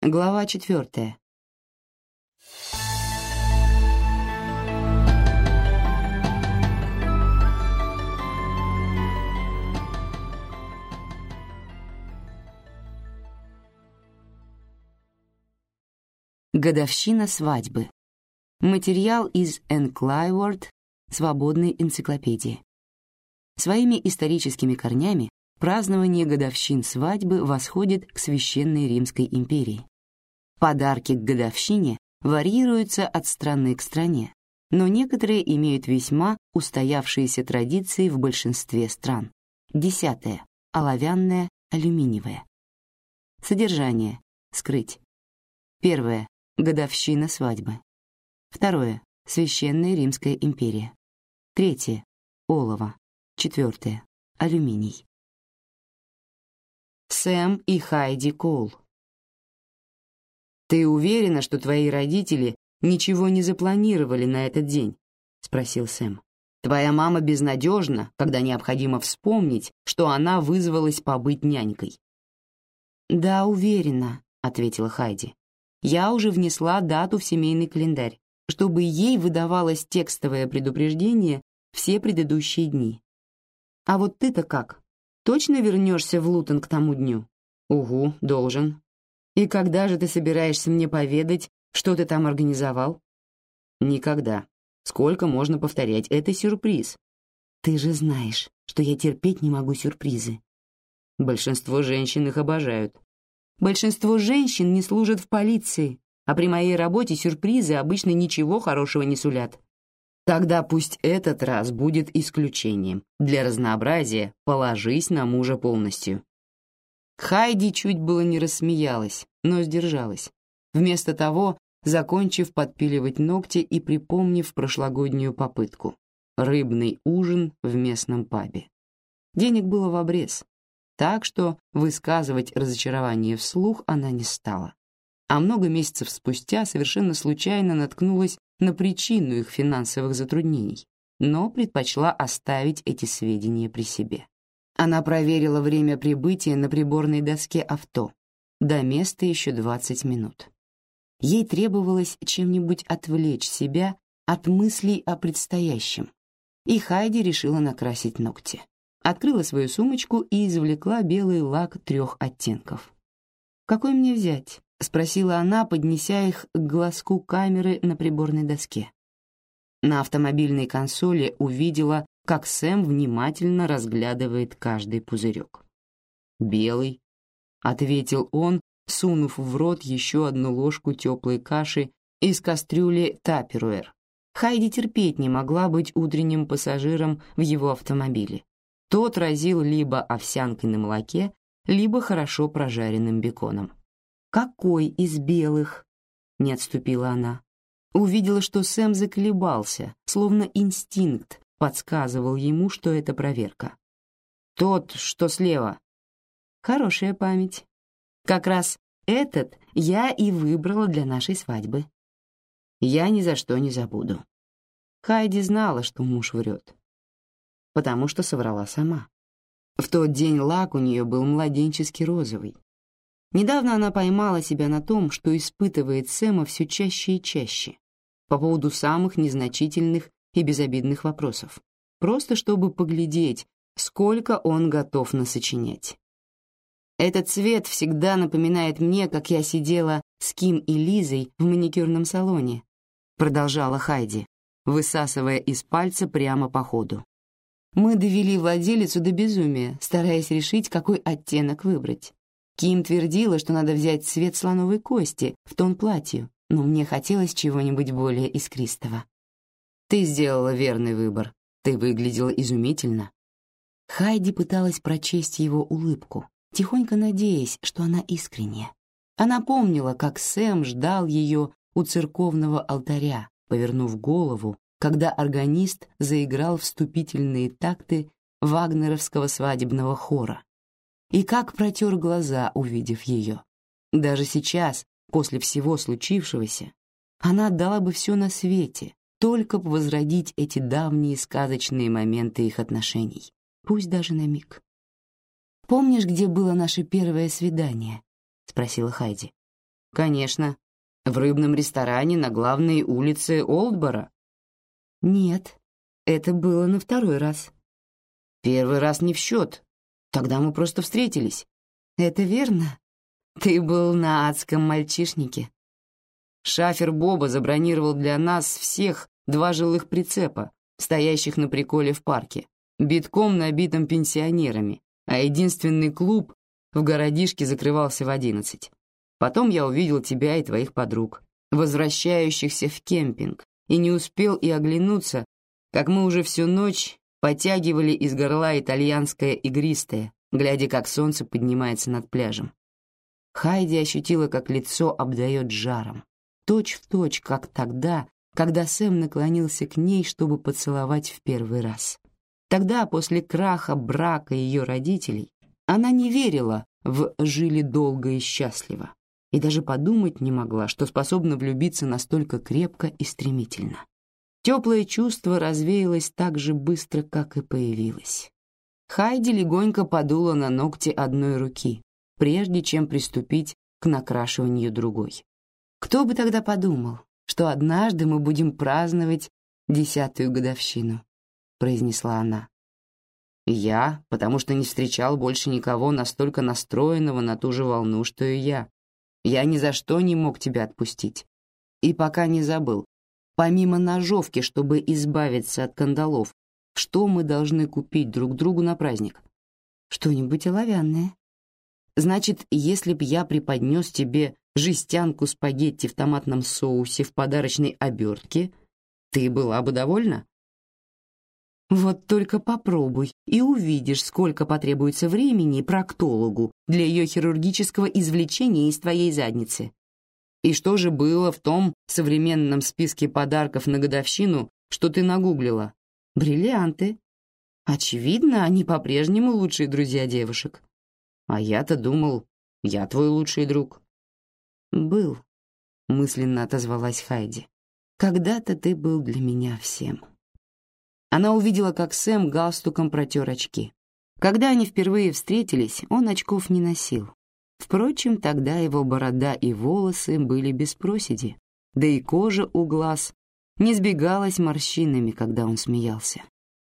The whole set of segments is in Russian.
Глава четвертая. Годовщина свадьбы. Материал из Энклайворд, свободной энциклопедии. Своими историческими корнями празднование годовщин свадьбы восходит к Священной Римской империи. Подарки к годовщине варьируются от страны к стране, но некоторые имеют весьма устоявшиеся традиции в большинстве стран. Десятое. Оловянное, алюминиевое. Содержание. Скрыть. Первое. Годовщина свадьбы. Второе. Священная Римская империя. Третье. Олово. Четвертое. Алюминий. Сэм и Хайди Коул. «Ты уверена, что твои родители ничего не запланировали на этот день?» — спросил Сэм. «Твоя мама безнадежна, когда необходимо вспомнить, что она вызвалась побыть нянькой». «Да, уверена», — ответила Хайди я уже внесла дату в семейный календарь, чтобы ей выдавалось текстовое предупреждение все предыдущие дни. А вот ты-то как? Точно вернешься в Лутон к тому дню? Угу, должен. И когда же ты собираешься мне поведать, что ты там организовал? Никогда. Сколько можно повторять, это сюрприз. Ты же знаешь, что я терпеть не могу сюрпризы. Большинство женщин их обожают. Большинство женщин не служат в полиции, а при моей работе сюрпризы обычно ничего хорошего не сулят. Тогда пусть этот раз будет исключением. Для разнообразия положись на мужа полностью. Хайди чуть было не рассмеялась, но сдержалась. Вместо того, закончив подпиливать ногти и припомнив прошлогоднюю попытку. Рыбный ужин в местном пабе. Денег было в обрез, так что высказывать разочарование вслух она не стала. А много месяцев спустя совершенно случайно наткнулась на причину их финансовых затруднений, но предпочла оставить эти сведения при себе. Она проверила время прибытия на приборной доске авто. До места еще 20 минут. Ей требовалось чем-нибудь отвлечь себя от мыслей о предстоящем, и Хайди решила накрасить ногти открыла свою сумочку и извлекла белый лак трех оттенков. «Какой мне взять?» — спросила она, поднеся их к глазку камеры на приборной доске. На автомобильной консоли увидела, как Сэм внимательно разглядывает каждый пузырек. «Белый», — ответил он, сунув в рот еще одну ложку теплой каши из кастрюли Таперуэр. Хайди терпеть не могла быть утренним пассажиром в его автомобиле. Тот разил либо овсянкой на молоке, либо хорошо прожаренным беконом. «Какой из белых?» — не отступила она. Увидела, что Сэм заколебался, словно инстинкт подсказывал ему, что это проверка. «Тот, что слева». «Хорошая память. Как раз этот я и выбрала для нашей свадьбы». «Я ни за что не забуду». Хайди знала, что муж врет потому что соврала сама. В тот день лак у нее был младенчески розовый. Недавно она поймала себя на том, что испытывает Сэма все чаще и чаще по поводу самых незначительных и безобидных вопросов, просто чтобы поглядеть, сколько он готов насочинять. Этот цвет всегда напоминает мне, как я сидела с Ким и Лизой в маникюрном салоне, продолжала Хайди, высасывая из пальца прямо по ходу. Мы довели владелицу до безумия, стараясь решить, какой оттенок выбрать. Ким твердила, что надо взять цвет слоновой кости в тон платью, но мне хотелось чего-нибудь более искристого. Ты сделала верный выбор. Ты выглядела изумительно. Хайди пыталась прочесть его улыбку, тихонько надеясь, что она искренняя. Она помнила, как Сэм ждал ее у церковного алтаря, повернув голову когда органист заиграл вступительные такты вагнеровского свадебного хора. И как протер глаза, увидев ее. Даже сейчас, после всего случившегося, она отдала бы все на свете, только бы возродить эти давние сказочные моменты их отношений, пусть даже на миг. «Помнишь, где было наше первое свидание?» — спросила Хайди. Конечно. В рыбном ресторане на главной улице Олдбора. Нет, это было на второй раз. Первый раз не в счет. Тогда мы просто встретились. Это верно. Ты был на адском мальчишнике. Шафер Боба забронировал для нас всех два жилых прицепа, стоящих на приколе в парке, битком набитым пенсионерами, а единственный клуб в городишке закрывался в одиннадцать. Потом я увидел тебя и твоих подруг, возвращающихся в кемпинг, и не успел и оглянуться, как мы уже всю ночь потягивали из горла итальянское игристое, глядя, как солнце поднимается над пляжем. Хайди ощутила, как лицо обдает жаром, точь в точь, как тогда, когда Сэм наклонился к ней, чтобы поцеловать в первый раз. Тогда, после краха брака ее родителей, она не верила в «жили долго и счастливо» и даже подумать не могла, что способна влюбиться настолько крепко и стремительно. Теплое чувство развеялось так же быстро, как и появилось. Хайди легонько подула на ногти одной руки, прежде чем приступить к накрашиванию другой. Кто бы тогда подумал, что однажды мы будем праздновать десятую годовщину, произнесла она. Я, потому что не встречал больше никого настолько настроенного на ту же волну, что и я. Я ни за что не мог тебя отпустить. И пока не забыл, помимо ножовки, чтобы избавиться от кандалов, что мы должны купить друг другу на праздник? Что-нибудь оловянное. Значит, если б я преподнес тебе жестянку спагетти в томатном соусе в подарочной обертке, ты была бы довольна? Вот только попробуй и увидишь, сколько потребуется времени проктологу для ее хирургического извлечения из твоей задницы. И что же было в том современном списке подарков на годовщину, что ты нагуглила? Бриллианты. Очевидно, они по-прежнему лучшие друзья девушек. А я-то думал, я твой лучший друг. Был, мысленно отозвалась Хайди. Когда-то ты был для меня всем. Она увидела, как Сэм галстуком протер очки. Когда они впервые встретились, он очков не носил. Впрочем, тогда его борода и волосы были без проседи, да и кожа у глаз не сбегалась морщинами, когда он смеялся.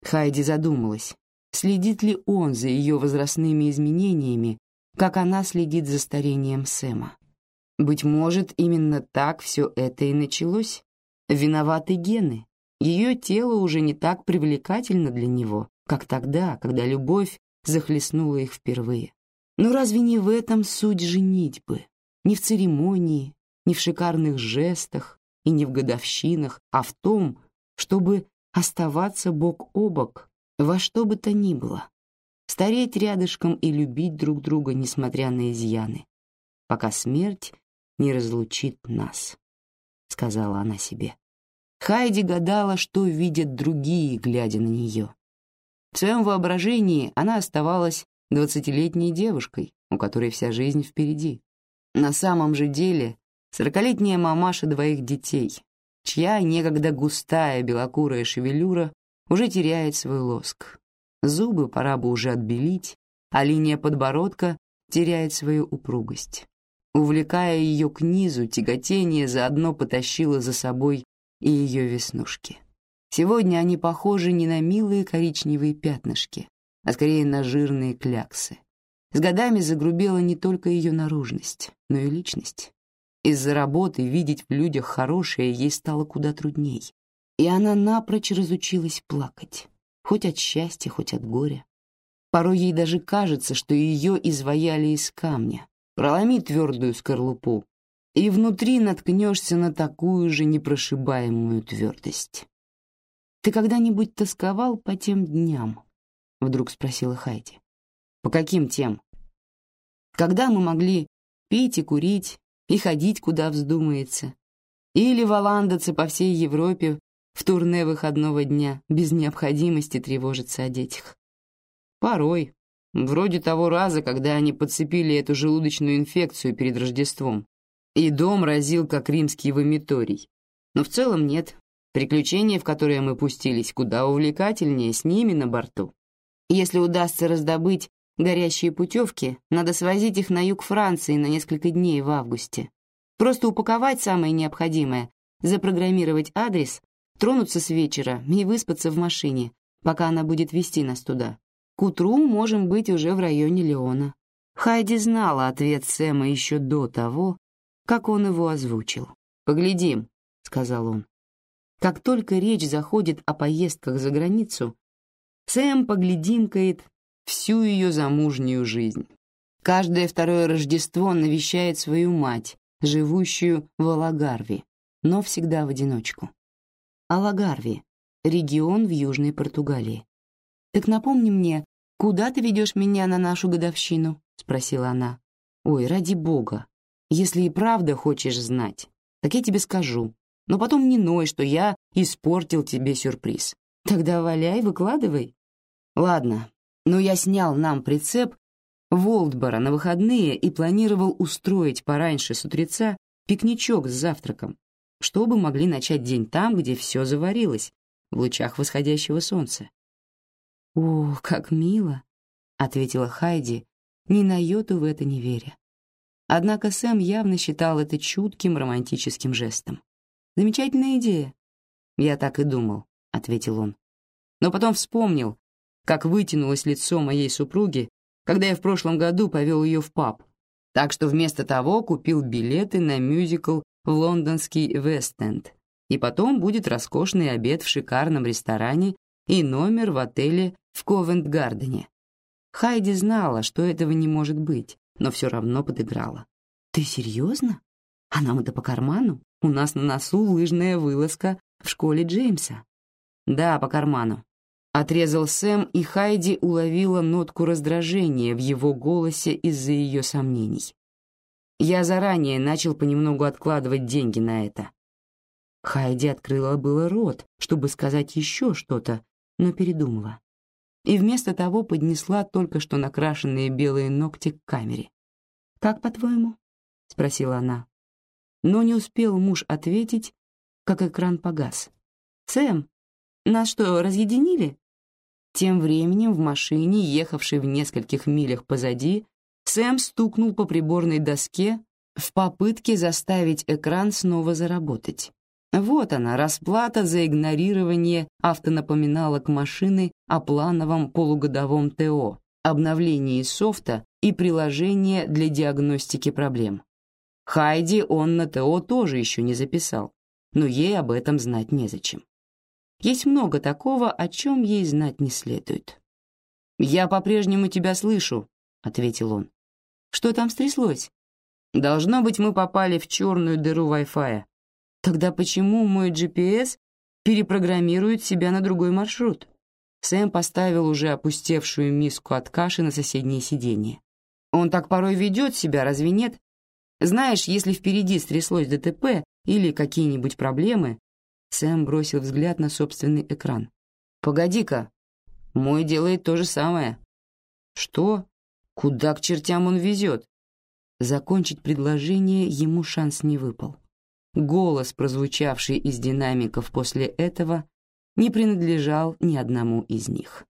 Хайди задумалась, следит ли он за ее возрастными изменениями, как она следит за старением Сэма. Быть может, именно так все это и началось. Виноваты гены. Ее тело уже не так привлекательно для него, как тогда, когда любовь захлестнула их впервые. Но разве не в этом суть женитьбы? Не в церемонии, не в шикарных жестах и не в годовщинах, а в том, чтобы оставаться бок о бок во что бы то ни было, стареть рядышком и любить друг друга, несмотря на изъяны, пока смерть не разлучит нас, сказала она себе. Хайди гадала, что видят другие, глядя на нее. В своем воображении она оставалась двадцатилетней девушкой, у которой вся жизнь впереди. На самом же деле сорокалетняя мамаша двоих детей, чья некогда густая белокурая шевелюра уже теряет свой лоск. Зубы пора бы уже отбелить, а линия подбородка теряет свою упругость. Увлекая ее к низу, тяготение заодно потащило за собой и ее веснушки. Сегодня они похожи не на милые коричневые пятнышки, а скорее на жирные кляксы. С годами загрубела не только ее наружность, но и личность. Из-за работы видеть в людях хорошее ей стало куда трудней, и она напрочь разучилась плакать, хоть от счастья, хоть от горя. Порой ей даже кажется, что ее изваяли из камня. Проломи твердую скорлупу, и внутри наткнешься на такую же непрошибаемую твердость. «Ты когда-нибудь тосковал по тем дням?» — вдруг спросила Хайди. «По каким тем?» «Когда мы могли пить и курить, и ходить, куда вздумается, или валандаться по всей Европе в турне выходного дня без необходимости тревожиться о детях. Порой, вроде того раза, когда они подцепили эту желудочную инфекцию перед Рождеством, и дом разил, как римский вомиторий. Но в целом нет. Приключения, в которые мы пустились, куда увлекательнее с ними на борту. Если удастся раздобыть горящие путевки, надо свозить их на юг Франции на несколько дней в августе. Просто упаковать самое необходимое, запрограммировать адрес, тронуться с вечера и выспаться в машине, пока она будет вести нас туда. К утру можем быть уже в районе Леона. Хайди знала ответ Сэма еще до того, как он его озвучил. «Поглядим», — сказал он. Как только речь заходит о поездках за границу, Сэм поглядимкает всю ее замужнюю жизнь. Каждое второе Рождество навещает свою мать, живущую в Алагарве, но всегда в одиночку. Алагарви — регион в Южной Португалии. «Так напомни мне, куда ты ведешь меня на нашу годовщину?» — спросила она. «Ой, ради бога, если и правда хочешь знать, так я тебе скажу, но потом не ной, что я испортил тебе сюрприз. Тогда валяй, выкладывай». «Ладно, но я снял нам прицеп в Олдборо на выходные и планировал устроить пораньше с утреца пикничок с завтраком, чтобы могли начать день там, где все заварилось, в лучах восходящего солнца. «О, как мило!» — ответила Хайди, ни на йоту в это не веря. Однако Сэм явно считал это чутким романтическим жестом. «Замечательная идея». «Я так и думал», — ответил он. Но потом вспомнил, как вытянулось лицо моей супруги, когда я в прошлом году повел ее в паб, так что вместо того купил билеты на мюзикл в лондонский Вест-Энд, и потом будет роскошный обед в шикарном ресторане и номер в отеле в Ковент-Гардене. Хайди знала, что этого не может быть, но все равно подыграла. «Ты серьезно? А нам это по карману? У нас на носу лыжная вылазка в школе Джеймса». «Да, по карману», Отрезал Сэм, и Хайди уловила нотку раздражения в его голосе из-за ее сомнений. Я заранее начал понемногу откладывать деньги на это. Хайди открыла было рот, чтобы сказать еще что-то, но передумала. И вместо того поднесла только что накрашенные белые ногти к камере. «Как, по-твоему?» — спросила она. Но не успел муж ответить, как экран погас. «Сэм, нас что, разъединили?» Тем временем в машине, ехавшей в нескольких милях позади, Сэм стукнул по приборной доске в попытке заставить экран снова заработать. Вот она, расплата за игнорирование автонапоминалок машины о плановом полугодовом ТО, обновлении софта и приложения для диагностики проблем. Хайди он на ТО тоже еще не записал, но ей об этом знать незачем. Есть много такого, о чем ей знать не следует. «Я по-прежнему тебя слышу», — ответил он. «Что там стряслось?» «Должно быть, мы попали в черную дыру Wi-Fi. Тогда почему мой GPS перепрограммирует себя на другой маршрут?» Сэм поставил уже опустевшую миску от каши на соседнее сиденье. «Он так порой ведет себя, разве нет? Знаешь, если впереди стряслось ДТП или какие-нибудь проблемы, Сэм бросил взгляд на собственный экран. «Погоди-ка, мой делает то же самое». «Что? Куда к чертям он везет?» Закончить предложение ему шанс не выпал. Голос, прозвучавший из динамиков после этого, не принадлежал ни одному из них.